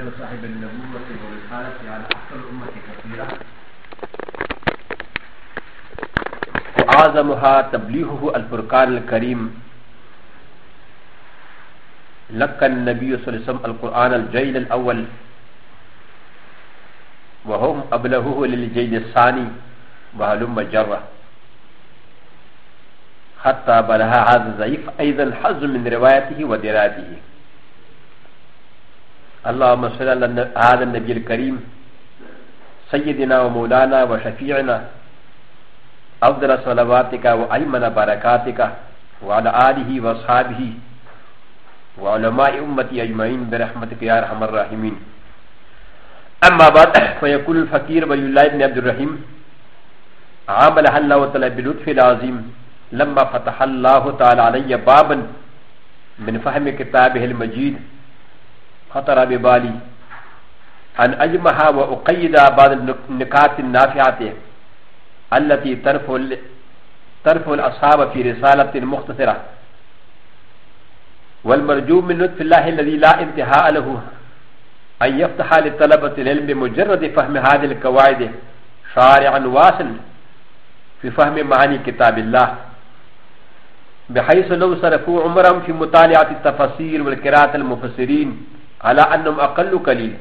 دل صاحب النبوة والرسالة على الأمة كثيرة وعظمها تبليغه الفرقان الكريم لقى النبي صلى الله عليه وسلم القرآن الجيل الأول وهم أبلغوه للجيل الثاني وهلم جرة حتى بلها هذا الضعيف أيضا حظ من روايته ودراته اللهم صل على هذا النبي الكريم سيدنا ومولانا وشفيعنا أفضل صلواتك وأيمن بركاتك وعلى آله وصحابه وعلماء أمتي أجمعين برحمتك يا أرحم الراحمين أما بعد فيقول الفقير ولي الله بن عبد الرحيم عاملها الله تعالى بلطف العظيم لما فتح الله تعالى علي بابا من فهم كتابه المجيد خطر ببالي أن أجمعها وأقيد بعض النكات النافعة التي ترفع ا ب في رسالة مختصرة والمرجو من لطف الله الذي لا انتهاء له أن يفتح لطلبة العلم بمجرد فهم هذه القواعد شارعا واصل في فهم معاني كتاب الله بحيث لو صرفوا عمرهم في مطالعة التفاصيل والقراءة المفسرين على أنهم أقل قليل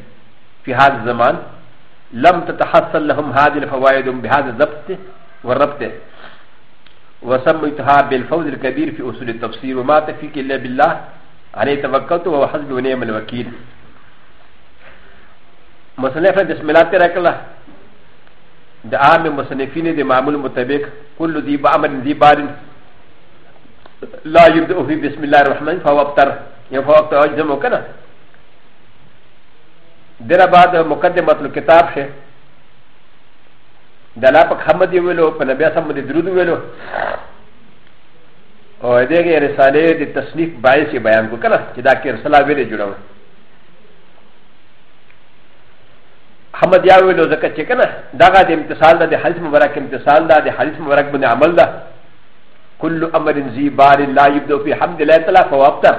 في هذا الزمان لم تتحصل لهم هذه الفوائد بهذا الضبط والربط وسميتها بالفوز الكبير في أصول التفسير وما تفيك إلا بالله عليه توكلت وهو حزب ونعم الوكيل مصنف بسم الله تبارك الله د عام مصنفين د معمول مطابق كل ذي بأمر ذي بار لا يبدأ في بسم الله الرحمن فهو أبتر يعني فهو أبتر وكذا でらばでもかでまとけたしでらばかまでウロー、パナビアサムでドゥドゥウロー。おいでげるされでたすにばいしばやんこから、きだけさらべるじゅらん。ハマディアウロザカチェケナ、ダガディムテサンダ、デハリスムバラケムテサンダ、デハリスムバラケムネアマルダ。كل امر ذي بار لا يبدو في حمد الله تعالى فوابتا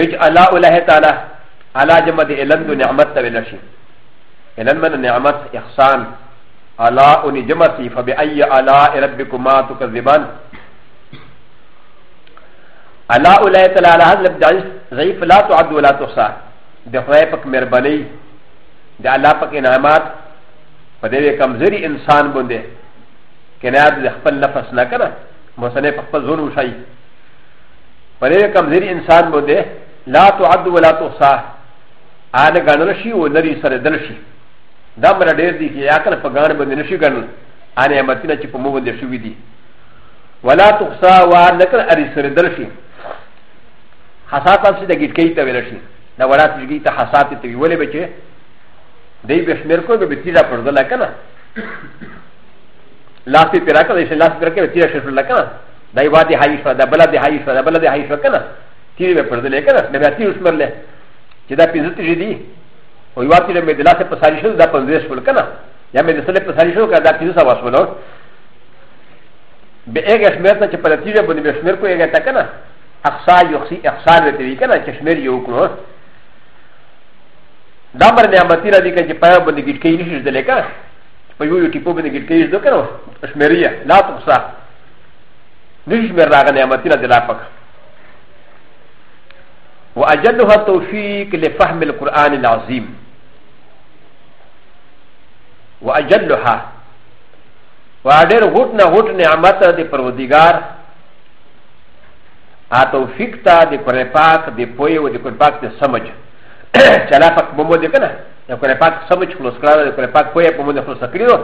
يجعل الله تعالى على جمع دي علم دو نعمت تولشي علم من نعمت إحسان على أني جمعتي فبأي على ربكما تكذبان على أولاي تلالة هذا لبدعي ضعيف لا تعد ولا تحصى د خدای پاک مهرباني د الله پاک انعامات په دې کمزوري انسان باندې کنایت د خپل نفس نه کړه موسنه په خپل زور وشي په دې کمزوري انسان باندې لا تعد ولا تحصى アナガナシー、ウナリサレダルシー。ダムラディ、ヤカナパガンバディシガン、アネマティナチポモンデシュウィディ。ワラトクサワーナカナリサレダルシー。ハサタンシデギケイタベルシー。なわらしギタハサティティウェレベチェ。デイベスメルコベティラプロザラカナ。ラスピラカディシェラスピラケティラシェルラカナ。ダイワディハイシャダバラディハイシャダバラディハイシャカナ。ティーベプロザレカナ。ネバティウスメルレ。چې دا پنځه تجې دي او یو چې مې د لاسه په ساري شو دا پنځه شول کنه یا مې د سره په ساري شو کنه دا پنځه سوا شول به هغه شمیر ته چې په نتیجه باندې به شمیر کوی هغه تا کنه اقصا یوخسی اقصا دې وی کنه چې شمیر یو کړو دا بر نعمتي را دي کنه چې په باندې کې کې نشي دلې کنه په یو یو ټیپو باندې کې کې دې کنه شمیریه لا تقصا نشي شمیر راغ نعمتي را دي لا پکه واجلها التوفيق لفهم القران العظيم واجلها وادر غوتنا غوت نعمت دي پرودگار ا توفيق تا دي قران پاک دي پوي و دي قران پاک دي سمجھ چلا پاک بمو دي کنه دي قران پاک سمجھ خلاص کرا دي قران پاک پوي بمو دي خلاص کړو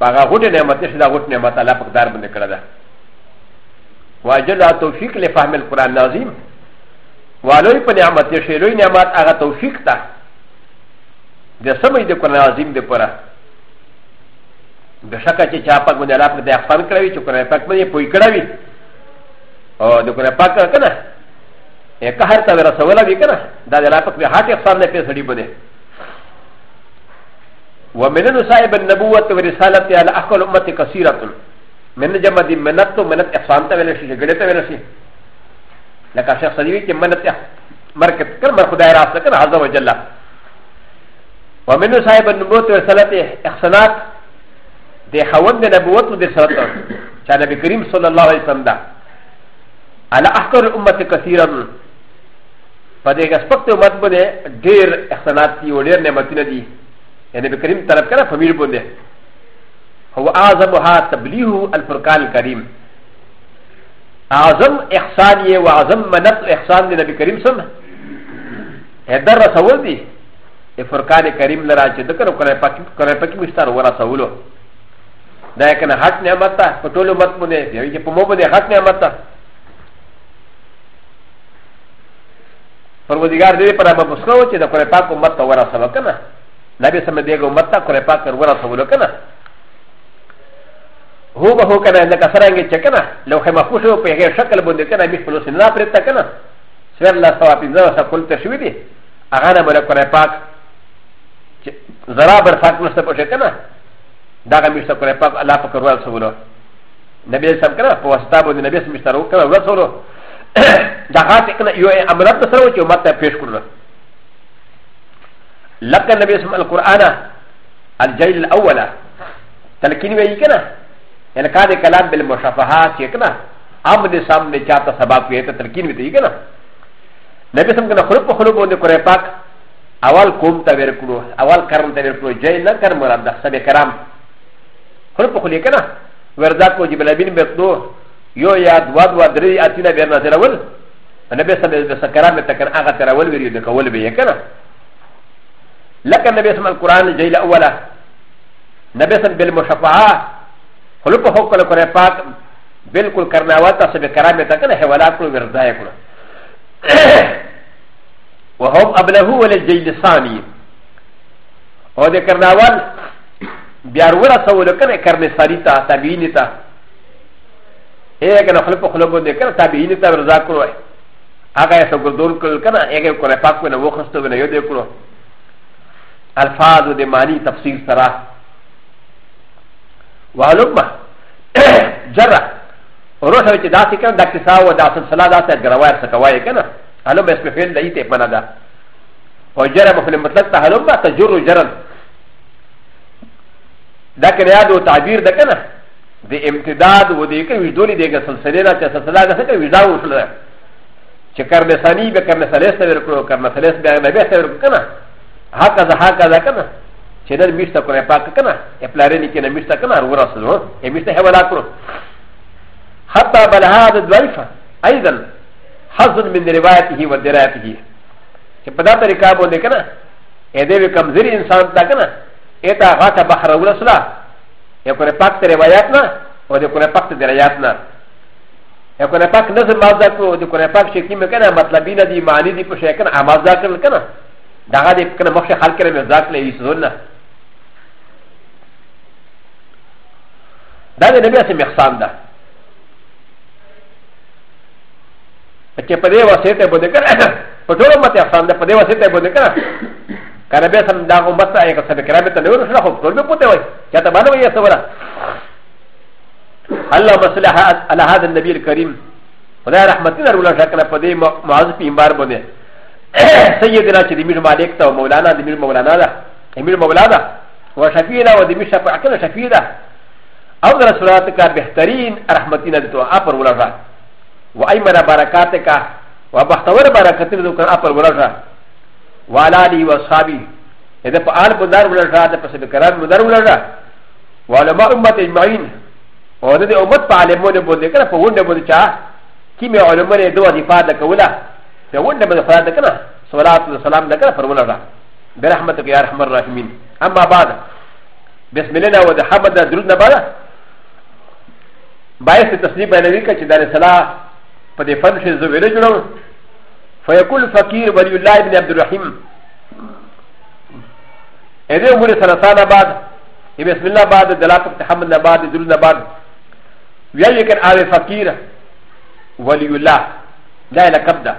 پاغه غوت نعمت نشي دا غوت نعمت الله پاک دار بند کړه دا واجلها توفيق لفهم القران العظيم ولوی په نعمت یې شیلوی نعمت هغه توفیق ته د سمې د قرآن عظیم د پره د شکه چې چا پاک باندې الله په دې افن کړی چې قرآن پاک باندې پوي کړی او د قرآن پاک کنه یې که هر څه رسول وی کنه دا د الله په هټ افسر نه پیسې باندې ومن صاحب النبوة ورسالة على أحكى الأمة كثيرة من جمد منت ومنت إحسان تبلشي جدت تبلشي لكن شخص يقول لك منت مركز كل من خداي راس لكن عز وجل ومنه صاحب النبوة والصلاة إحسانات دي خوان دي نبوة ودي صلاة شاء نبي كريم صلى الله عليه وسلم ده على أحكر الأمة كثيرا فدي أسبقت أمت بني دير إحسانات دي ودير نعمتنا دي يعني نبي كريم طلب كنا فمير بني هو أعظمها تبليه الفرقان الكريم اعظم احسان یې و اعظم منت احسان دی نبی کریم سم هدر رسول دی فرقان کریم لرا چې د کرو کړه پاک کړه پکې مستار ورا سولو دا کنه حق نعمت ته په ټولو مت مونږ دی چې په مو باندې حق نعمت ته پروردگار دې پر هغه مسکو چې د کړه پاک امت ته ورا سولو کنه نبی سم دې ګو امت ته کړه پاک ورا سولو کنه هو به هو کنه لکه سرنګ چې کنه لو خما خوشو په هغه شکل باندې کنه می خپل سینه پرې تا کنه سر لا سوا پینځه سا کول ته شوی دی هغه نه بل کنه پاک زرا بر پاک نشته پښه کنه دا می شته کنه پاک الله پاک ورو سولو نبی سم کنه په واسطه باندې نبی سم شته ورو کنه ورو سولو دا هات کنه یو امرت سره و چې ماته پیش کړل لکه نبی سم القرانه الجيل الاوله تلکین وی کنه ان كان كلام بالمشافهات يكنا امن سامنے چاہتا سباب کی ہے تلقین بھی تھی نا نبی سم کنا خلق خلق بوندے کرے پاک اول قوم تا ویر کرو اول کرن تا ویر کرو جے نہ کر مراد سب کرام خلق خلق کنا وردا کو جبل بن بتو یو یا دوا دوا درې اتینا بیر نازل اول نبی سم د سکرام تکر هغه تر اول ویری د کول به کنا لکه نبی سم القران جیل اوله نبی سم بالمشفعه ا ل و ب ه ك ل ك ر ا ق ب ا ل ك ل ك ر ن ا و ا ت ا سبب كرامه تكن هوالاك و وردائك وهم أ ب ل ه و ل ج ي ل س ا ن ي و د ك ر ن ا و ا ل بيارورا سولكن كرنساريتا تابينتا ايه كان خلق خلق ذكر تابينتا وردائك اغا يسجدون كل كان ايه كرافاك و وخصت و يدكرو الفاظ و دماني تفسير سراح وعلوما جرى وروحه چې داسې کړه دا کیسه و دا سلسله داسې ګروار څه کوي کنه علوم اسم فعل دی ته معنا ده او جرى مفعول مطلق ته علوم ته جر جرن دا کړه یاد او تعبیر ده کنه د امتداد و دې کې وجدونی دغه سلسله نه چې سلسله ده څه وجدا وشله چې کرنه ثانی به کرنه ثالث به ورکو کرنه ثالث به نه به ورکو کنه هکذا هکذا کنه チェルミスタコレパーカナ、エプラレニキンミスタカナ、ウォラスロー、エミスタヘワラクロ。ハタバラハードライファ、アイザン、ハズンミンデリバーティヒワデラティヒ。チェパダタリカボデカナ、エデビカムゼリンサンタカナ、エタハタバハラウラスラ、エコレパクテレバヤナ、オデコレパクテレヤナ。エコレパクナズマザコ、デコレパクシェキメカナ、マトラビナディマニディプシェカナ、アマザカナカナ。だがでかなもしはかれめざくれいすぞな。だれでもさんだ。チェパレはセテボデカラ、パトロマティアさんだ、パレはセテボデカラ。カラベさんだ、マタイがセレクラベタネウスラホ、トルポテワイ、キャタバドウィアサワラ。アラマスラハアラハザンデビルカリム。ウラハマティナウラジャカラパディマズピンバーボネ。セイディナチディミルマレクタ、モランダ、ディミルモランダ、エミルモランダ、ワシャフィーラ、ディミシャパアカラシャフィーラ。او در سرات کا بہترین رحمتین دتو اپر ولرا و ایمر برکات کا و بختور برکات دتو کا اپر ولرا و علی و صحابی اذا پال بدار ولرا د پس بکران بدار ولرا و علماء امت اجمعین او د امت په علمونه باندې کړه په ونده باندې چا کی می علماء له دوه دفاع د کولا په ونده باندې فراد کړه صلوات و سلام دکړه فرمولا برحمتک یا رحم الرحیمین اما بعد بسم الله و د حمد درود نه بعد باید تصنیف بیانوي که چې دا رساله په دې فن شي زه ویلی جوړوم فیقول فقیر ولی الله ابن عبدالرحیم ا دې عمر سرطان آباد بسم الله آباد دلات تحمد آباد دلون آباد ویل کن آل فقیر ولی الله لا لقب ده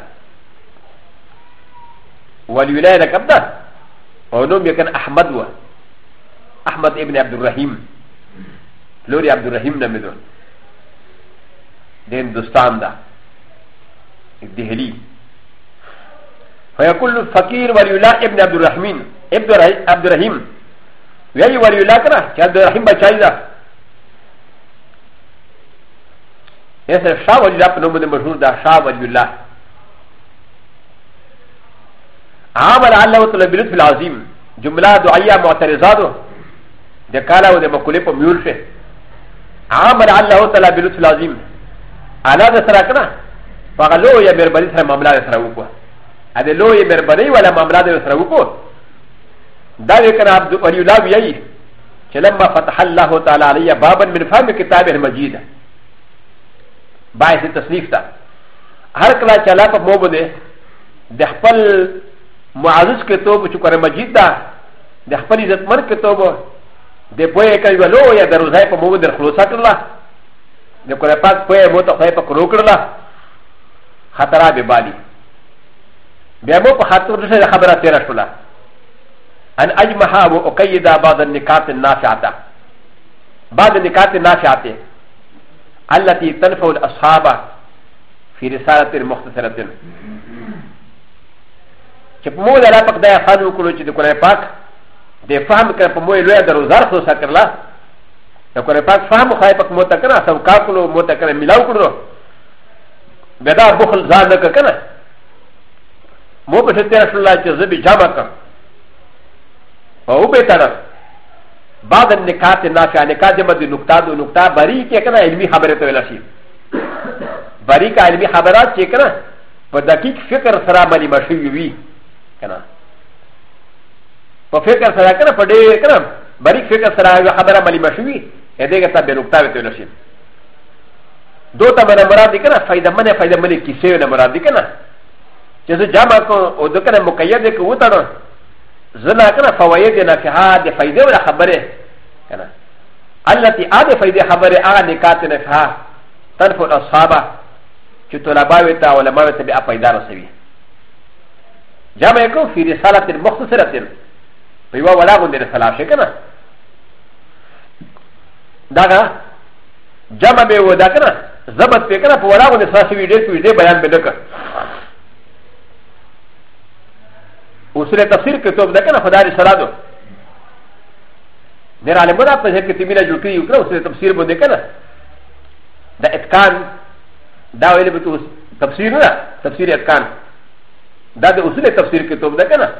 ولی الله لقب ده او نوم یکن احمد و احمد ابن عبدالرحیم لوري عبدالرحیم نمیدون د هندوستان ده دهلی فيقول الفقير وليلا ابن عبد الرحمن ابن عبد الرحيم ويلي وليلا كنا عبد الرحيم بچاي ده اسر شاه ولي الله نوم ده مشهور ده شاه ولي الله عامل الله وطلب لطف العظيم جمله دعيه معترضات ده قالا وده مقوله په ميول شه عامل الله وطلب لطف العظيم انا د سره کنه هغه لویه بربري سره معامله د سره وکړه ا دې لویه بربري ولا معامله د سره وکړه دا یې کنه عبد ولی الله ویایي چې لما فتح الله تعالی علی بابا من فهم کتاب المجید باعث تصنیف تا هر کله چې الله په مو بده د خپل معزز کتاب چې قرآن مجید دا د خپل عزتمن کتاب د پوهې کوي ولو یا د روزای په مو بده خلاصات الله でこれパップへもとかパクロクラハタラビバリビアモパハトルセラハバラテラシュラアンアジマハウオカイダバザニカテナシャタバザニカテナシャテアラティタンフォルアスハバフィリサラテルモクセラテルチェプモーラパクダイアファンウクロチディコレパクディファムカポモエルエアドロザーソサクラ ا ك ر ا ق فهم خايفك متكنا سوكاكلو متكنا ملاوكلو بدا بخل زانك كنا مو بشتي رسول الله جزبي جامك او بيتنا بعد النكات النافع نكات جمد نكتاد ونكتا بريك كنا علمي خبرت ولاشي بريك علمي خبرات كنا فدقيق فكر سرا مني مشوي كنا ففكر سرا كنا فدي كنا بريك فكر سرا خبرة مني مشوي ا د ي ك ت ا ب ي ن و ك ت ا ب ت ي ن ش ي دو ت ا ب ن ا مرادي كنا ف ا ي د ة مني ف ا ي د ة مني كيسيو ن مرادي كنا جزء جامع كو او دو كنا مكيد كو وطنو زنا كنا فوايد ن ف ي ه ا د ف ا ي د ة ولا خبره كنا التي ا د ف ا ي د ة خبره ا نكات ن ف ه ا تنفو الاصحابه كي طلباوتا ولا ماوتا ب ا ف ا ي د ة رسبي جامع كو في رساله مختصره فيوا ولا غندر سلاشي كنا だが、ジャマベウダカナ、ザバテカナ、ポワラウンサシビディディバヤンベデカ。ウスレタシルクトブダカナファダリサラド。ネラレモダプレクティミラジュクリウクロウスレタシルブデカナ。ダエッカン、ダウエレブトウス、タプシルナ、タプシルエッカン。ダデウスレタシルクトブダカナ。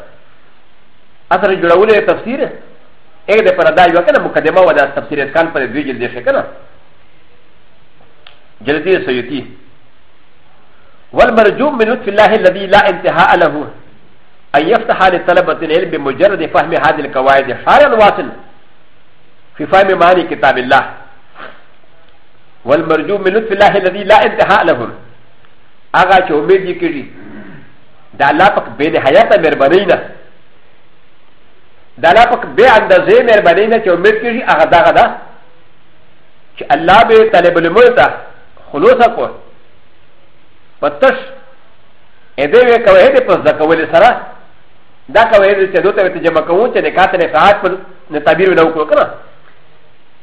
アタリジュラウレタシル。ا د پر دا یو کنه مقدمه و دا تفسیر کان پر دوی جلد شي کنه جلدی سیوتی والمرجوم من لطف الله الذي لا انتهاء له ان يفتح لطلبة العلم بمجرد فهم هذه القواعد شارع واصل في فهم معاني كتاب الله والمرجوم من لطف الله الذي لا انتهاء له اغا چه امید یې کړي د الله پاک بې نهایته مهربانۍ نه ダラパクベアンダゼメルバネメキョメキュリアガダガダチアラベタレブルモルタホロサコパタシエデメカウエデパスダカウエルサラダカウエルセドタウエジャマカウンチェネカテネカアプネタビルナウコカナ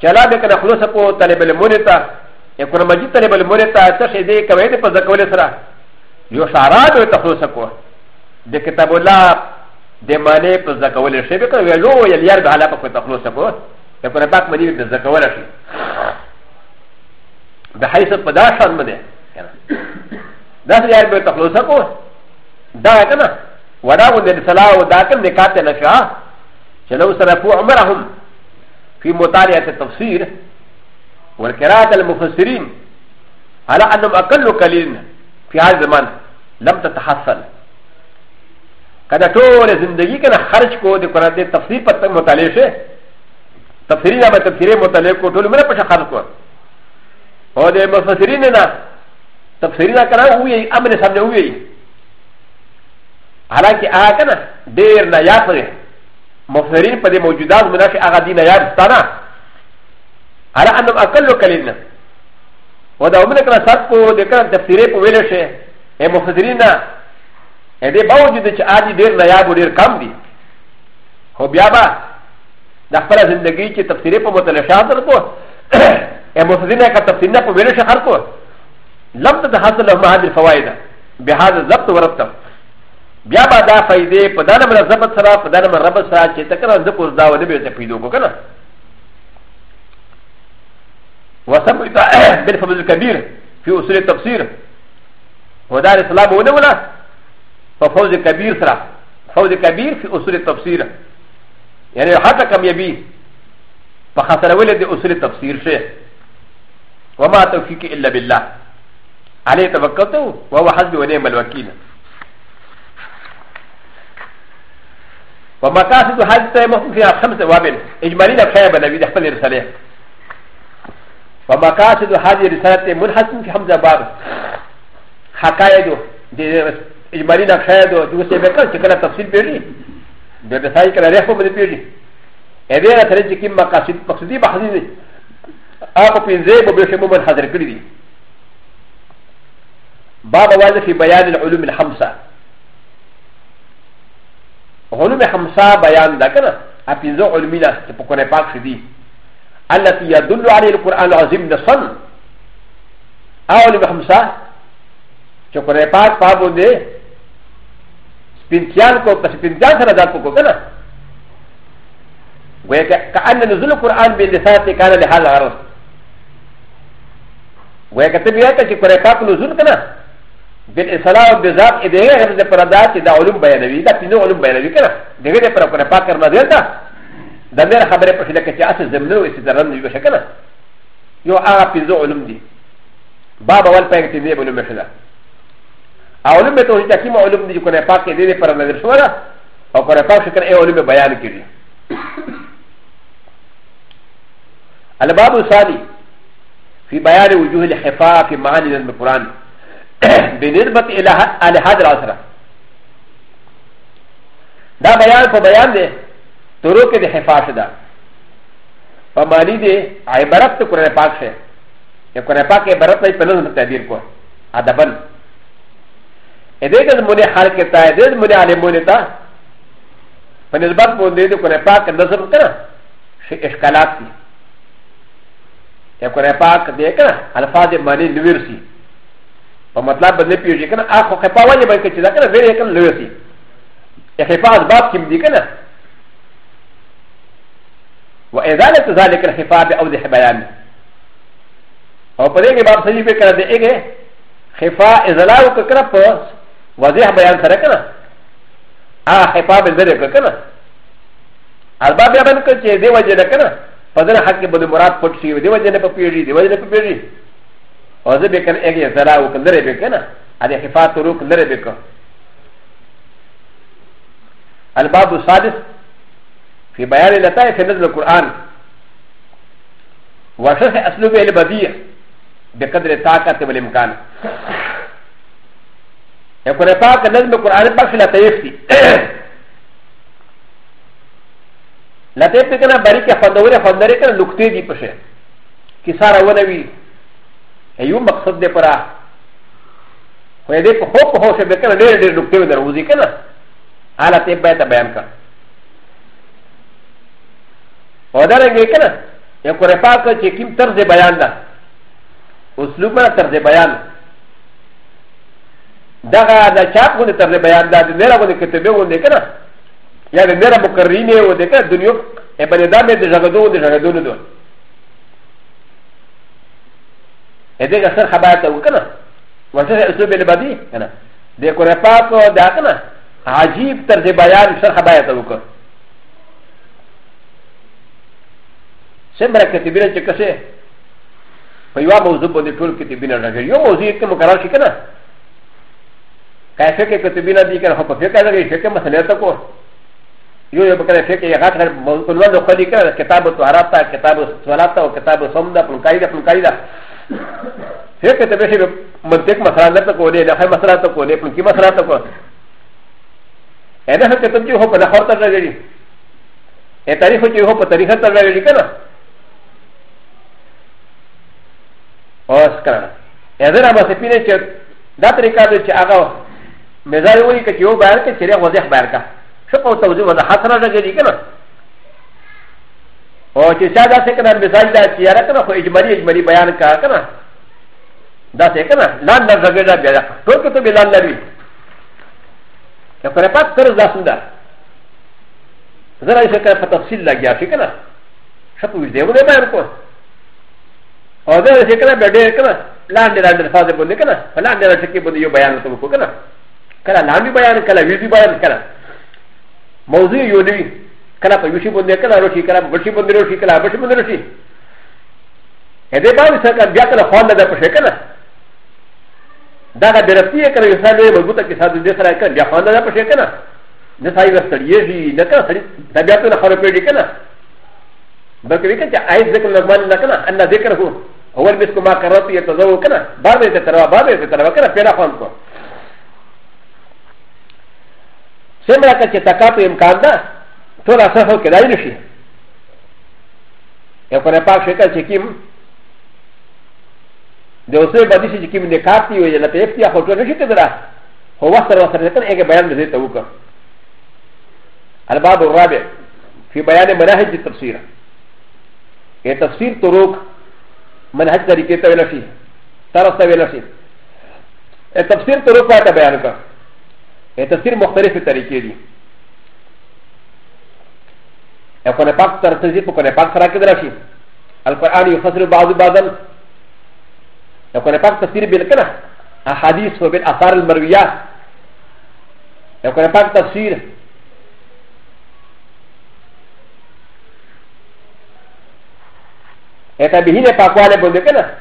チアラベカナホロサコタレブルモルタエコノマジタレブルモルタタシエデカウエデパスダカウエルサラヨシャラベタホロサコデケタボラ د معنی په ځکول شي به کوي لو یې یار به حالا په تخلص کو ته پر پاک مدي په ځکول شي د حیث په داشان مده دا سړي یار به تخلص کو دا کنه ودا و د صلاح او دا کنه نکاته نشا چلو سره په عمرهم فی مطالعه التفسیر والقراءه المفسرین على انهم اقل قليل في هذا الزمان لم تتحسن كذا طول زندگي كان خرج كو دي قرآن دي تفسير پر مطالعه شه تفسيري نابا تفسيري مطالعه كو طول منا پشا خرج كو او دي مفسرين نا تفسيري نا كنا ہوئي امن سامنے ہوئي حالانکہ آگا کنا دیر نایات دے مفسرین پا دے موجودات مناش آگا دی نایات ستانا حالا انم اقل کلین و دا امن کنا سات کو دے کنا تفسیرے پا ویلے شه اے مفسرین نا ا د ي باوجود چې عادي ډېر نه یاد ډېر کم دي خو بیا به د خپل زندگی چې تفسیر په متلشان درته ا مفسدینه کا تفسیر نه په ویل شي خلکو لفظ د حاصل له هغه الفوائد به هغه ضبط ورته بیا به دا فائدې په دانه مر ضبط سره په دانه مر ربط سره چې تکرار د پوز دا ونه به ته پیدو کو کنه وسمعت بالفضل الكبير في اصول التفسير ودار الاسلام ونه ولا فوز كبير سرا فوز كبير في أصول التفسير يعني حتى كم يبي فخسر ولد أصول التفسير شيء وما توفيك إلا بالله عليه توكلت وهو حسبي ونعم الوكيل ومقاصد هذه التيمم فيها خمس وابن اجمالي نفسها بنبي دخل رساله ومقاصد هذه الرساله منحسن في حمزه باب حكايه دي ج م ا ل ي ن ا خير و ج و س ي ب ك ا ن تكلا تفصيل بيري بيرساي كلا ريحو بدي بيري اريا تريد كيم مقاصد مقصدي بحزيني اكو في زيب وبيشمو من حضر كريدي باب وعد في بيان العلوم الخمسه علوم خمسه بيان ذكرنا ابيزو علمنا تقول باك شدي التي يدل عليه القران العظيم نصن علوم خمسه チョコレーパーパーボンデー پنځان کو پس پنځان سره ذات کو کنه وای کأن نزول قرآن به لسات کان له حال عرض وای کته بیا ته چې قرآن پاک نزول کنه بل اصلاح او بذات دې هغه د پردات د علوم بیانوي دا پینو علوم بیانوي کنه دغه پر قرآن پاک کرنا دی دا د مېر خبره په شله کې چې اصل زمنو استدران دی وشکنه یو هغه پینو علوم دي باب اول پېکټې دی بلومه شله アウルメトリタキマウルメディコネパケディパラメルソラオコレパシカエオルメバヤリキリアルバブサリフィバヤリウジュウリヘファーフィマーニルメプランビネルバティエラハダラサラダバヤンフォバヤンデトロケデヘファシダパマリディアイバラットコレパシェコレパケバラットイペルメタディルコアダバン ا د ي ك ا مولي حركتا ا د ي ك مولي علي مولتا فنزبط بوندي كنا باك نظم كنا شي اشكالات دي كنا باك دي كنا الفاظ ماني نويرسي ومطلب بدل بيجي كنا اخو خفا وجه بك تشدا كنا غير كنا نويرسي خفا اسباب كم دي كنا وإزالة ذلك الخفا بأوضح بيان او پدې کې باب سجي په کړه دې کې خفا ازلاو کړه په واضح بیان سره کنه هغه خفاف زده کړ کنه البته بیا باندې چې دی وجه ده کنه په دغه حق کې بده مراد پټ شي دی وجه نه په پیړي دی وجه نه په پیړي او زه به کنه یې زرا وکړې به کنه ا دې خفاف روک لره به کنه الباب السادس في بيان لطائف نزل القرآن وشرح أسلوب البديع بقدر الطاقة والإمكان ا ك ر ا ق ا نزم ق ر آ ن ب ا ك ل ا ت ي ف ت ي ل ا ت ي ف ت ي كنا بريك فندوري فندري كنا نكتي دي بشه كسارة ونبي ايو مقصد دي پرا ويدي پا خوب خوش بكنا دير دير نكتي ودروزي كنا على تيب بايتا بيان كنا ودرنگي كنا ا ك ر ا ق ا چه كم طرز بيان دا اسلوب منا طرز بيان دا だが、だチャプルタレバヤダ、でならばでケテベウンデカラ。やでならばカリネウデカ、ドニョ、エバネダメデジャガド、デジャガドルド。エデガサハバタウカナ。ワセエスベルバディ、カナ。でコレパコ、ダカナ。アジープタレバヤン、サハバヤタウカ。センバラケテベルチェカセ。ファイワモズボディトルケティビナラジオ、ヨモズイケモカラシケナ。ا ف ك ك ت ب ي ن ا دي كان هو فكا لغي فكا مسلاتكو يو يو بكره فكا يغات غير مولو لقدي كان كتاب طهارتا كتاب صلاتا وكتاب صمدا فنكايدا فنكايدا فكا تبشي منطق مسلاتكو دي نحن مسلاتكو دي فنكي مسلاتكو انا هكا تبجي هو فنحورتا غيري ا تاريخ هو فتاريختا غيري كان اوسكا اذا ما سيبينك ダトリカルチアガー مزاج وی که یو بار که چیرې واضح بار کا شپه تو ځو ولا حسره راګی کنه او چې چا دا څه کنه مزاج دا چې یاره کنه خو اجمالی اجمالی بیان کا کنه دا څه کنه لاند در زګر دا بیا ټول ته بلان لري که پر پات کر ځاسم دا زرا یې څه په تفصیل لګیا شي کنه شپه وی دیو نه بیان کو او دا څه کنه بیا ډېر کنه لاندې لاندې فاز بندې کنه لاندې راځي کې بندې یو بیان ته وکړه كلا لامي بيان كلا ويبي بيان كلا موضوع يوني كلا فيوشي بندى كلا روشي كلا بشي بندى روشي كلا بشي بندى روشي هذا بعد سكر بيا كلا خان لدا بشي كلا دا غا درفتي كلا يسال لي مضبوطة كساد دي سرا كلا بيا خان لدا بشي كلا نسائي وستريه جي نكلا سري تبيا كلا خارو بيدي كلا بلکہ وی کہ آیت ذکر لغمان نہ کنا ان ذکر ہو اول مس کو ما کرتی تزو کنا بعد تے تروا بعد تے تروا کنا پیڑا فون کو セムラカチェタカプエムカンダトラサフォケダイルシエコレパシェカチェキムでおせばディシジキムネカピウエナペフティアホトレシテラホワサラサレタエゲバヤンデゼタウカアルバドラベフィバヤネマラヘジタフシーラエタフシートロクマラヘジタリケタウエナシタラサウエナシエタフシートロクアタバヤンカ تفسير مختلف طريقه دي اقرا پاک ترتیب کو نے پاک سرا کے درشی القران يفسر بعض بعضا اقرا پاک تفسیر بالکنا احاديث و بالاثار المرويه اقرا پاک تفسیر اتا بهینه پاکواله بندکنه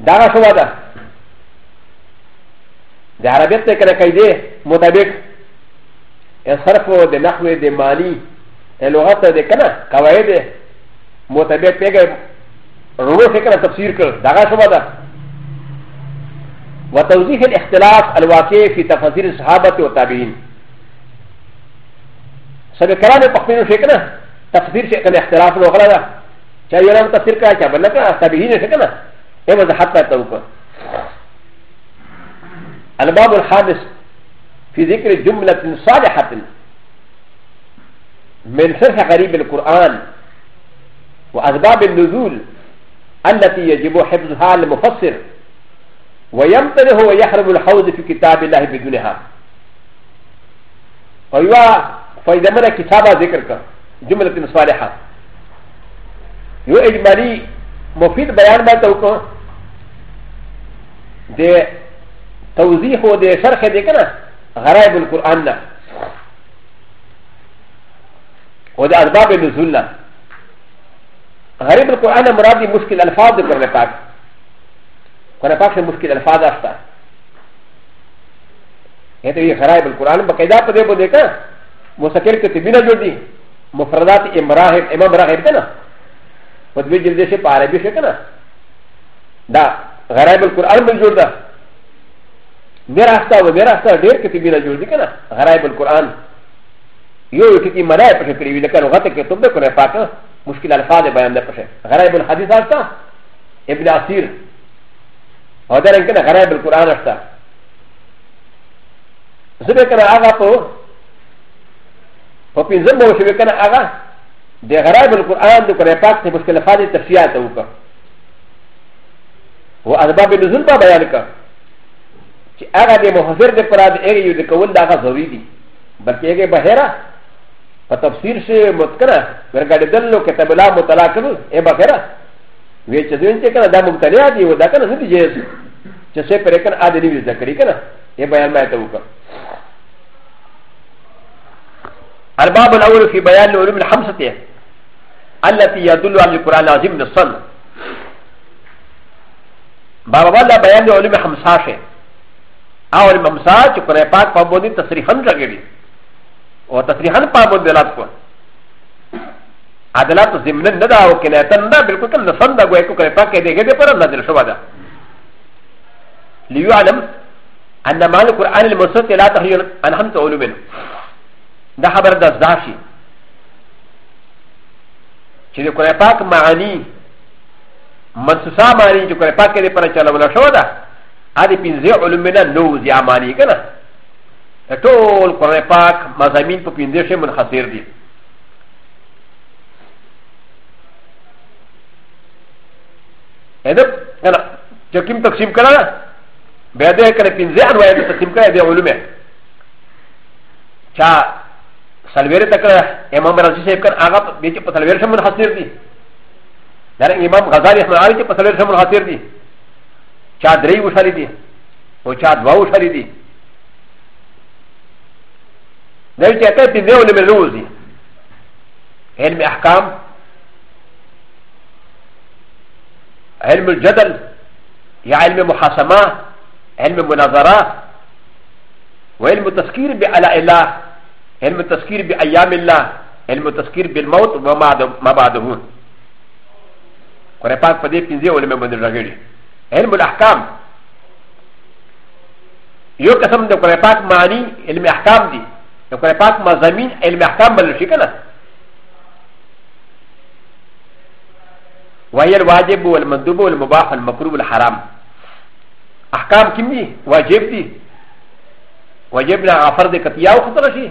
دا شو واده د عربیت ته کله قیدې مطابق صرف د نحو د مالی لغت د کنه قواعد مطابق پیګه روح فکر تفسیر کړ دغه شوه ده وتوضیح الاختلاف الواقع فی تفسیر صحابه او تابعین سبه کلام په خپل فکر تفسیر شي کنه اختلاف نو غلا ده چا یو تفسیر کړه چا بل نه کړه تابعین څه کنه ایمه حتی توکه الباب الخامس في ذكر جملة صالحة من شرح غريب القرآن وأسباب النزول التي يجب حفظها المفسر ويمتنع ويحرم الحوض في كتاب الله بدونها ويوا أيوة، فإذا من كتابة ذكرك جملة صالحة يو إجمالي مفيد بيان ما توقع توضیح و ده شرح ده کنه غرائب القرآن نه و ده اسباب نزول نه غریب القرآن مراد دی مشکل الفاظ ده قرآن پاک قرآن پاک سے مشکل الفاظ آستا یہ تو یہ غرائب القرآن باقاعدہ پدے کو دیکھا مسکر کے طبی نہ جو دی مفردات امراہب امام راہب کا نا مدبی جلدے سے پارے بھی سے کا نا دا غرائب القرآن منظور دا مراستا و مراستا دير كتبين جوز دي كنا غرائب القرآن يو يكتب ملاي پشه كريوي لكن وغطة كتب دي كنا فاقا مشكل الفاظ بيان دي پشه غرائب الحديث آستا ابن عصير و دارن كنا غرائب القرآن آستا زبه كنا آغا پو پو پنزم بو شبه كنا آغا دي غرائب القرآن دي كنا فاق تي مشكل الفاظ تفسيات وكا و أسباب نزول با بيان كنا چې هغه د محضر د پرا د هغه یو د کول دا هغه ضروري دي بلکې هغه بهره په تفسیر شي متکره ورګړې دلو کتاب الله مطالعه کړو ای بهره وی چې دوی چې کړه دا مبتلیا دي و دا کنه نه دي جیس چې څه پرې کنه عادي نیو ذکر کنه ای بیان ما ته وکړه الباب الاول في بيان العلوم الخمسه التي يدل على القران العظيم للصلاه باب الله بيان العلوم الخمسه او الممسا چې پر پاک په باندې تصریحاً لګېږي او تصریحاً په باندې دلالت کوي عدالت ضمن نه دا او کنایتن دا بالکل تم نسند دا ګوې کو کړه پاک دې دې پر نازل شو دا ليعلم ان ما القران المسوت لا تخيل ان هم تعلم دا خبر دا ځاشي چې د قرآن پاک معنی منسوسه معنی چې قرآن پاک دې پر چلول شو ده アディピンゼオルミナノウズヤマリガナタトールコレパークマザミンポピンゼシェムンハセルディエデプガナジョキムタクシムカラベデカレピンゼアンウェイタシムカラデオルメチャサルベルタカラエママラジシェクアガプビチパサルベルシェムンハセルディダレイマムガザリスマアリチパサルベルシェムンハセルディチャドレイウシャリディオチャドワウシャリディダイチェペティネオネメロウズィヘルメアカムヘルメジャダルヤヘルメモハサマヘルメモナザラウヘルメタスキルビアラエラヘルメタスキルビアヤミラヘルメタスキルビルマウトマバドムこれパッパディピンゼオネメモデルラグリー علم الاحكام يو قسم د قرآن معنی علم احکام دي د قرآن مضامین علم احکام بل شي کنه وهي الواجب والمندوب والمباح والمكروه والحرام احکام کوم دي واجب دي واجب نه غفر دي کتیا او خطر شي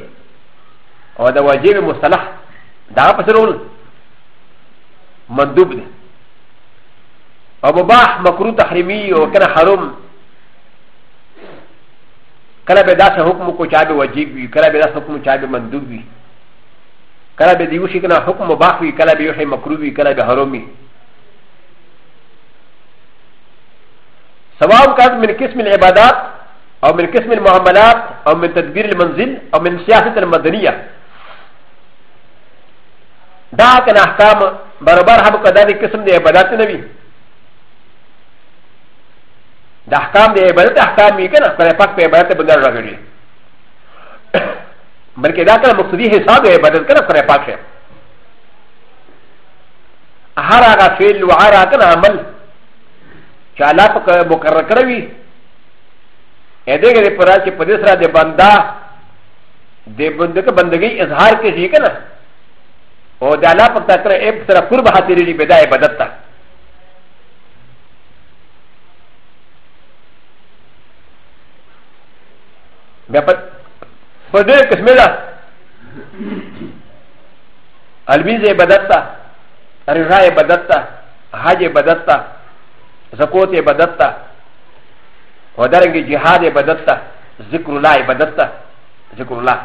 او دا واجب مصطلح دا په سرول مندوب دي او مباح مکرو تحریمی او کنه حرام کله به داسه حکم کو چا به واجب وي کله به داسه حکم چا به مندوب وي کله به دیو شي کنه حکم مباح وي کله به یو شی مکرو وي کله به حرام وي سواب کات من قسم العبادات او من قسم المعاملات او من تدبير المنزل او من سياسه المدنيه دا کنه احکام برابر هم کدا دي قسم دي عبادت نه وي د احکام د عبادت احکام یې کنه پر پاک په عبادت باندې راغلي بلکې دا کله مقصدی حساب د عبادت کنه پر پاک شه هر هغه فعل او هر هغه عمل چې الله په مقرر کړوي ا دې کې پر چې په دې سره د بندا د بندګ بندګۍ اظهار کوي کنه او د الله په تکره اب سره قرب حاصلې بدای عبادت ته ب ي ا فدير كسميلا الميزه بدتا رجاء بدتا حاج بدتا زكوت بدتا ودرجه جهاد بدتا ذكر الله بدتا ذكر الله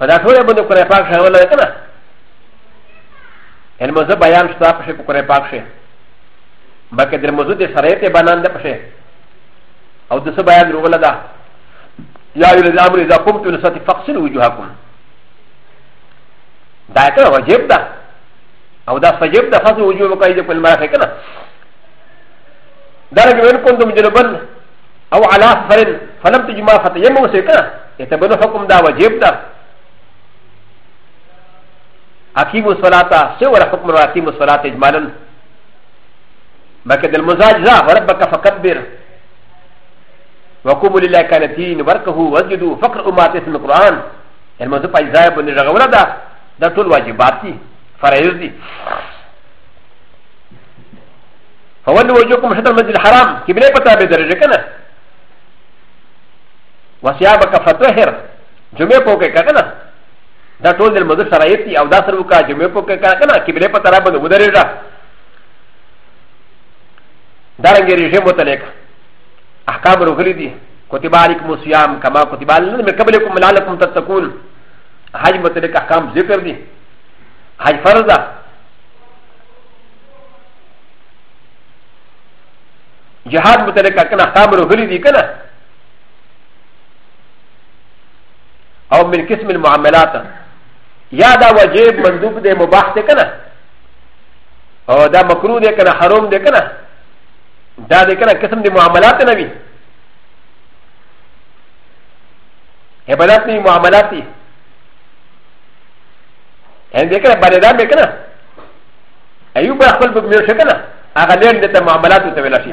فدا ټول باندې قرآن پاک شامل دی کنه علم زه بیان شته په قرآن پاک شي بلکې در موضوع د شریعت بیان ده پشه او د څه بیان روغله ده یا ایو الامر اذا قمت من الصلاه فاغسلوا وجوهكم دا ته واجب ده او دا فجب ده فاغسلوا وجوهكم اذا كنتم مرافق کنه دا لکه وین کنتم جنبا او على سفر فلم تجمع فتيمموا سيكنا يتبنوا حكم دا واجب ده اقيموا الصلاه سوى حكم اقيموا الصلاه اجمالا بكد المزاج ذا وربك فكبر وقوم لله كانتين وركه وجدوا فقر اماتي في القران المذهب اجزاء بن رغوله ده ده طول واجبات دي فرائض دي فولوا وجوهكم شطر المسجد الحرام كبيره بتا بدرجه كنا وثيابك فطهر جمعه فوق كنا ده طول المذهب شرائط دي او ده سروكا جمعه فوق كنا كبيره بتا بدرجه دارنگه رژیم متعلق احكام رغلدي كتب عليكم الصيام كما كتب عليكم من قبلكم لعلكم تتقون حج متلك احكام ذكر دي حج فرض جهاد متلك كان احكام رغلدي كنا او من قسم المعاملات يا دا واجب مندوب دي مباح دي كنا او دا مكروه دي كنا حرام دي كنا دا د کنه قسم د معاملات نه وي عبادت نه معاملات دي ان دې کنه باندې دا به کنه ایوب خپل بګ مې شکنه هغه لري د معاملات ته ویل شي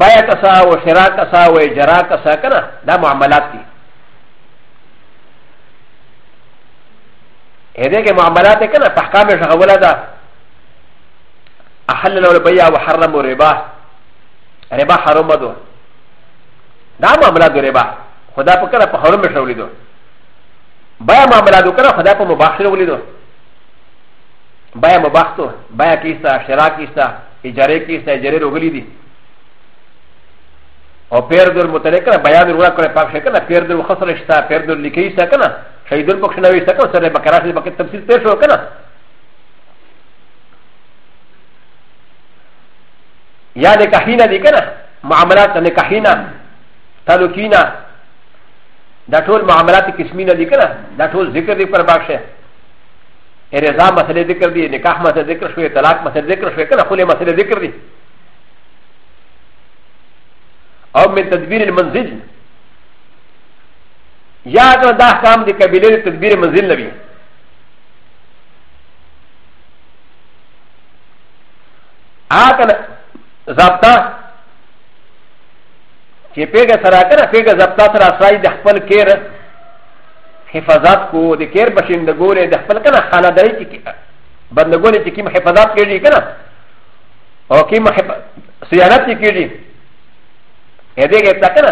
بيع كسا وشراء كسا وجراء كسا كنا دا معاملات دي هذه معاملات كنا تحكام شغولة دا أحل له البيع وحرم الربا ربا حرم دو دا معاملات دو ربا خدا په کله په حرم شولې دو بیا معاملات دو کړه خدا په مباح شولې دو بیا مباح تو بیا کیسه شراء کیسه اجاره کیسه اجاره روغلی دي او پیر در متعلق کنه بیان رو کنه پاک شکنه پیر در خسر شتا پیر در لیکی شتا کنه شهیدون پکش نوی شتا کنه سر بکراش بکر تفصیل پیش رو کنه یا نکاحینا دی کنه معاملات نکاحینا تلوکینا دا ټول معاملات قسمینا دی کنه دا ټول ذکر دی پر باکشه ارزا مسئله ذکر دی نکاح مسئله ذکر شوی طلاق مسئله ذکر شوی کنه خلی مسئله ذکر دی او من تدبير المنزل يا دا احكام دي كبيره تدبير المنزل نبي آتنا ضابطة چې پیګه سره کنه پیګه ضابطه سره سړی د خپل کېر حفاظت کو د کېر بشندګورې د خپل کنه خانداري چې بندګورې چې کوم حفاظت کوي کنه او کوم سیانت کوي ا د ي ك ت ا ك ن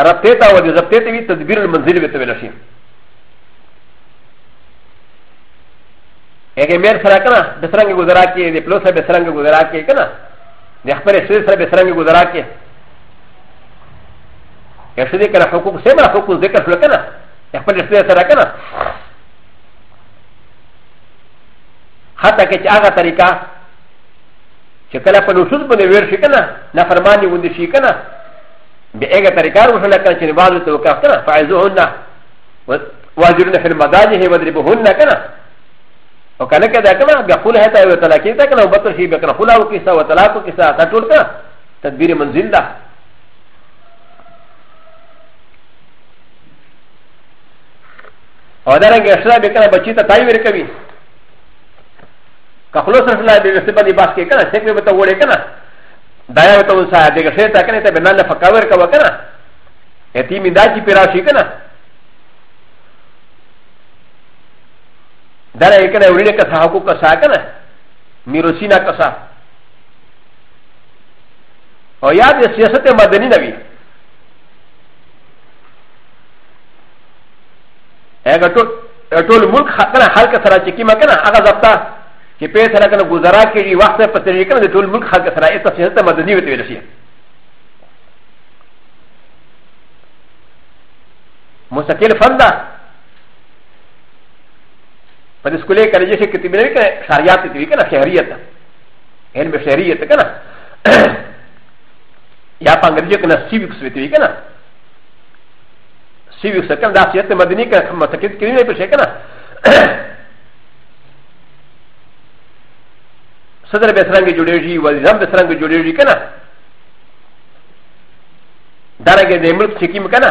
ا ربطيتا و د ز ب ط ي ت ا تدبير المنزل بتبلشي ا ك م ي ر سراكنا بسرانك غزراكي د بلوسا بسرانك غزراكي كنا د خ ب ر س ر بسرانك غزراكي ا ش د ي ك ن ا حقوق سما حقوق ذكر فلكنا خ ب ر س ر سراكنا حتى كتاغا طريقه چې کله په نصوص باندې ویر شي کنه نافرمانی وندې شي کنه به هغه طریقار وشل کنه چې نماز ته وقف کنه فعذوهن واجرن فی المداجه وضربهن کنه او کنه کدا کنه بیا خپل هتا یو طلاق تا کنه او بتر شي بیا کنه خلاو کیسا و طلاق کیسا تا ټول کنه تدبیر منزل ده او دا رنګ اشرا به کنه بچی ته تای ور کوي カフロスラビルセバディバスケケナ、セクミトウォレケナ、ダイアトウサーディガセタケネタベナナファカワカワケナ、エティミダチピラシケナ、ダイアケナウリレカサハコカサケナ、ミロシナカサ、オヤデシヤセテマデニナビ。エガトウルムルカハルカサラチキマケナ、アガザタ。چې په سره کنه گزارا کوي وخت په طریقې کنه د ټول ملک خلک سره ایست چې ته مدني وته ویل شي مستقل فرد په سکولې کالج کې کتاب نه کې شریعت دی کنه شهریت علم شهریت کنه یا په انګریزي کنه سیویکس وی کنه سیویکس کنه دا سیاست مدني کنه مستقل کړي نه په شي کنه صدر به سرنګ جوړیږي وزم به سرنګ جوړیږي کنه دارنګه د ملک چکیم کنه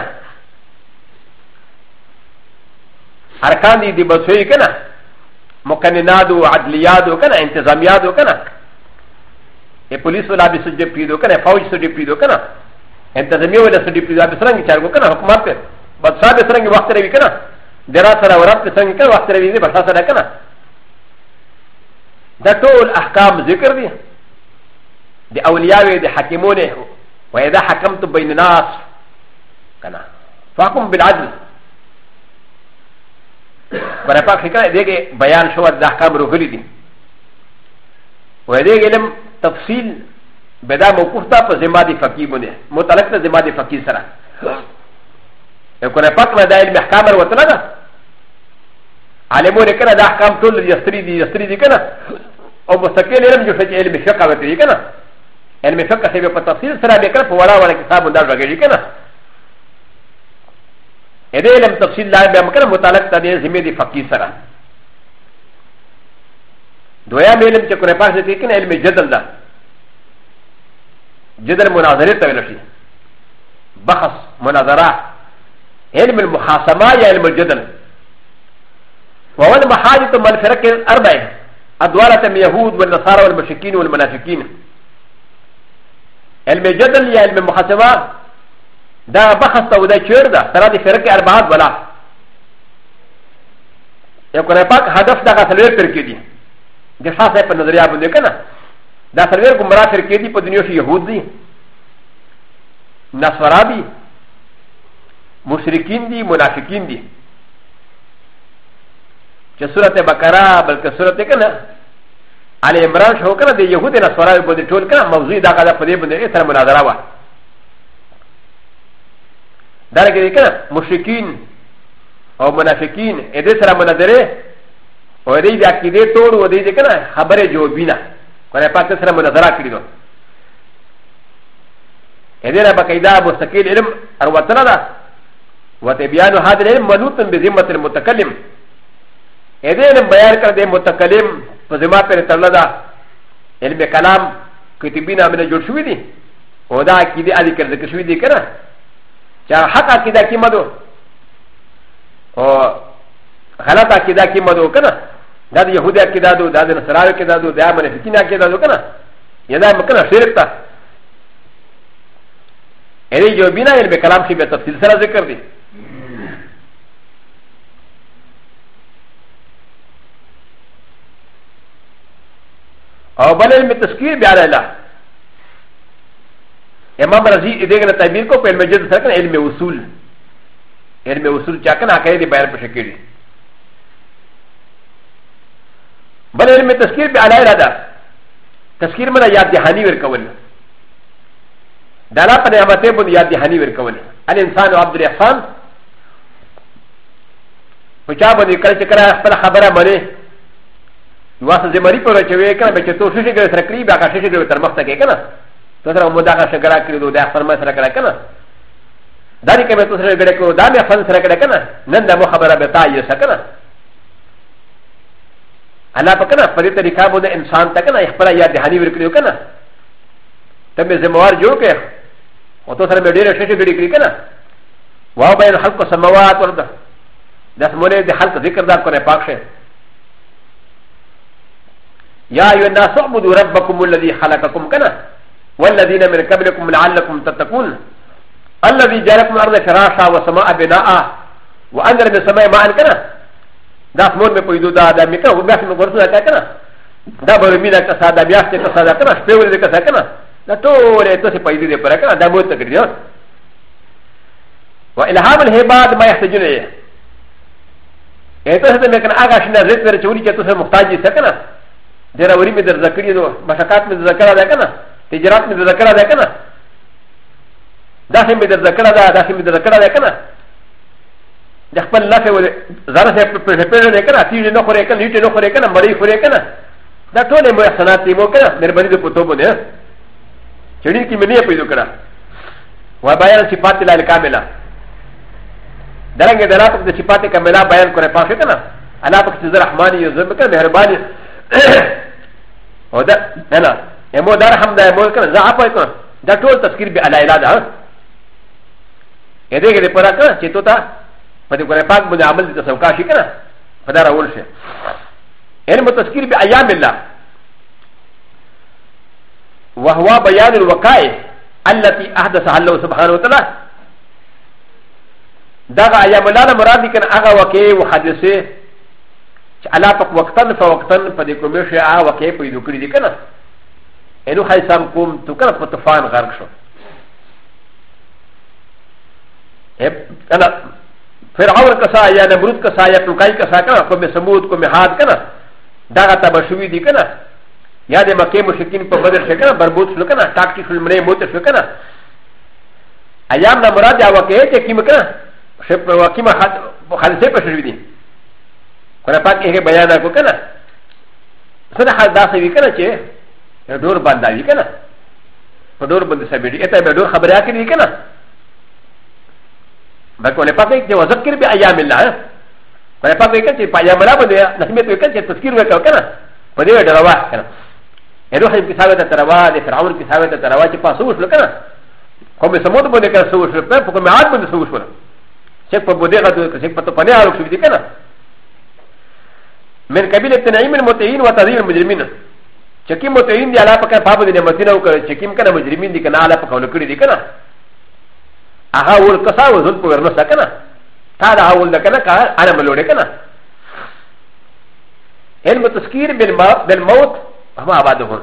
ارکان دي د بسوي کنه مقننات او عدلیات او کنه انتظامیات او کنه ای پولیس ولا به سجدي پیدو کنه فوج سجدي پیدو کنه انتظامیه ولا سجدي پیدو به سرنګ چارګو کنه حکومت به بادشاہ به سرنګ وخت روي کنه درا سره ورات به سرنګ کنه وخت روي نه بادشاہ سره کنه だとアカムゼクリでアウリアウェイでハキモネウェイダハカムトベイナスカナファコムベラジルパラパクリカデゲバヤンシュワダハカムログリディウェイデゲレムタフシールベダモクタパゼマディファキモネモタレクタゼマディファキサラエコレパクラダイルメハカムロウトラダ علمون كنا دا احكام طول يستري دي يستري دي كنا او مستقل علم جو شج علم فقه وتي كنا علم فقه سبب التفصيل سرا بكر فورا ولا كتاب دا رجي كنا اذا علم تفصيل لا بامكان متعلق تدي زمي دي فقه سرا دویا علم چې کړه پاسه کې کنه علم جدل دا جدل مناظره ته ویل شي بحث مناظره علم المخاصمه یا علم الجدل وهو المحاجة والفرق الأربع أدوارة اليهود والنصارى والمشركين والمنافقين علم جدل يا علم محاسبة دا بحث ودا شير دا ترى دي فرق أربعة ولا يقول باك هدف دا سلوير فرقي دي دي شاس هي نظرية بندي كنا دا سلوير گمراه فرقي دي پا دنیا شي يهود دي نصارى دي مشركين دي منافقين دي چې سورته بقره بلکې سورته کنه علي عمران شو کنه د يهود نه سوال به د ټول کنه موضوع دا غدا په دې باندې سره مناظره و دا لګي کنه مشرکین او منافقین ا دې سره مناظره او دې د عقیدې توړ و دې کنه خبره جو بینه کنه پاک سره مناظره کړی نو ا دې را بقیدا مستقیل علم اروتنه دا وتبيان هذا العلم منوط بذمه المتكلم ا د ي ن بيان ك د متكلم فزما پر تلدا علم كلام كتبين من جور شوي دي و دا عقيدة علي كرد كشوي دي كنا چا حق عقيدة كي مدو و غلط عقيدة كي مدو كنا دا دا يهودي عقيدة دو دا دا نصرار عقيدة دو دا من فكين عقيدة دو كنا يدا مكنا شرك تا ا د ي جو بينا علم كلام شي بتفصيل سرا ذكر دي او بل علم تسکیر بیا رہلا امام رضی ادھے گنا تعبیر کو پہل مجد سرکن علم اصول علم اصول چاکن آکے دی بیان پر شکیری بل علم تسکیر بیا رہلا دا تسکیر منا یاد دہانی ورکول دالا پر نعمتیں بند یاد دہانی ورکول الانسان و عبد الاحسان پچا بندی کرچ کرا خبرہ منے ワサゼマリポラチュエカ、ベチトシシグルサクリバカシシグルタマスタケケナ。トラモダカシャガラクリドダファンマサラカラカナ。ダリケメトセレクロダメファンサラカラカナ。ナンダモハバラベタイヨサカナ。アラパカナ、パリテリカボデンサンタカナ、エフパラヤデハニブルクリカナ。タメゼモアジョケ、オトサメディレシシグリカナ。ワーバイのハルコサマワートルダ。ダスモレデハルコディカダコレパクシェ。يا ايها الناس اعبدوا ربكم الذي خلقكم كنا والذين من قبلكم لعلكم تتقون الذي جعلكم الارض فراشا وسماء بناء وانزل من السماء ماء كنا دا فمون میں پویدو دا دا میکا وہ بیاس میں گرسو دا کنا دا برمی دا کسا دا بیاس تے کسا دا کنا شپیول دے کسا کنا دا تولے تو سے پویدو دے پر کنا دا موت تکر دیو و الہام الحباد ما يحتجون ايه ايه تو سے میں کنا آگا شنا رت پر چولی چا تو سے مختاج جی سکنا جراوري مې در ذکرې نو مشقات مې ذکر ده کنه تجارت مې ذکر ده کنه داسې مې در ذکر ده داسې مې در ذکر ده کنه د خپل لفه و زره سه په پیژنې ده کنه تیږه نه خورې کنه نیټه نه خورې کنه مړی خورې کنه دا ټول مې احسانات دې مو کنه مهرباني دې پتو باندې چړې کې مې نه پیدا کړه و بیان صفات لال کامله درنګ دراتب د صفات کامله بیان کړې پاتې کنه الله پاک چې رحماني یو زمکه مهرباني او دا انا امو دار هم دا امو کنه زه اپا کنه دا ټول تذکر به الله الاله اده کې پرا کنه چې تو تا په دې ګره پاک باندې عمل دې تسوکا شي کنه په دا راول شي ان مو تذکر به ایام الله وهو بيان الوقائع التي احدثها الله سبحانه وتعالى دا ایام الله مراد کنه هغه وقایع او حادثه الله پاک وقتن فوقتن په دې کومې شي آ وکې په دې کړی دي کنه انو خای سم کوم تو کنه په طوفان غرق شو انا فرعون کسا یا نمرود کسا یا توکای کسا کنه کومې سمود کومې حاد کنه دا غته بشوي دي کنه یا د مکه مشکین په بدر شي کنه بربود شو کنه ټاکټی شو مړې موت شو کنه ایام نه مراد یا وکې چې کیم کنه شپ وکیمه حد مخالفه په شوی دي ولكن هذا بيان هذا كنا هذا حدث في كنا شيء دور بندا في كنا دور بند سبيدي إتى بدور خبر أكيد في كنا بس ولا بس إيه وذكر بأيام الله ولا بس إيه كذي بأيام الله بديا نسمع تو كذي تذكير وكذا كنا بديا دروا كنا هذا حين كتابة تروا ده فرعون كتابة تروا شيء فاسوس لكنا هم سموت بديا كسوس لكنا فكم عاد بديا سوس لكنا شيء بديا كذا شيء بتو بنيا على كذي كنا من قبيل التنعيم المتعين وتذيب المجرمين چکیم متعين دي علاقه کا باب دي نعمتين او چکیم کنه مجرمين دي کنه علاقه کول کړی دي کنه هغه ول کسا و ذل په ورنه سکنه تا دا ول کنه کا انا ملوړ کنه ان متسکیر بالموت هم آبادهم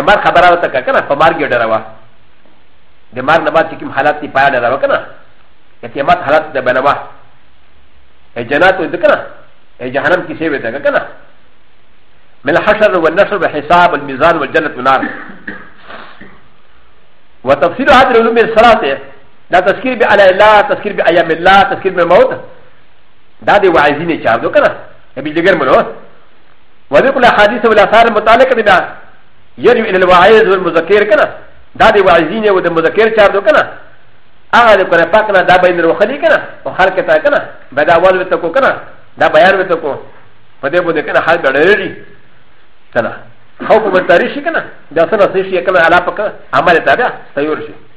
امر خبره وته کنه په مارګ ډروا د مار نه بعد چکیم حالات دي پایا ډروا کنه یتیمات حالات ده بنوا جنات و ذکر جهنم کی سیوے دے گا نا من الحشر والنشر والحساب والميزان والجنة والنار وتفسير هذه العلوم الثلاثة لا تذكير بألا الله تذكير بأيام الله تذكير بالموت دا دي وعزين چار دو کنا ابي جگر منو وذكر الحديث والآثار المتعلقة بما يرجو إلى الواعظ والمذكر کنا دا دي وعزين والمذكر چار دو کنا آغا دي قرآن پاکنا دا بين الوخدي کنا وخلق تا کنا بدا والو تکو کنا だばやるとこ、パデボデカナハルガレリ、ただ、ハウコメンタリシキナ、ダサナシシキナアラパカ、アマレタダ、サヨルシ。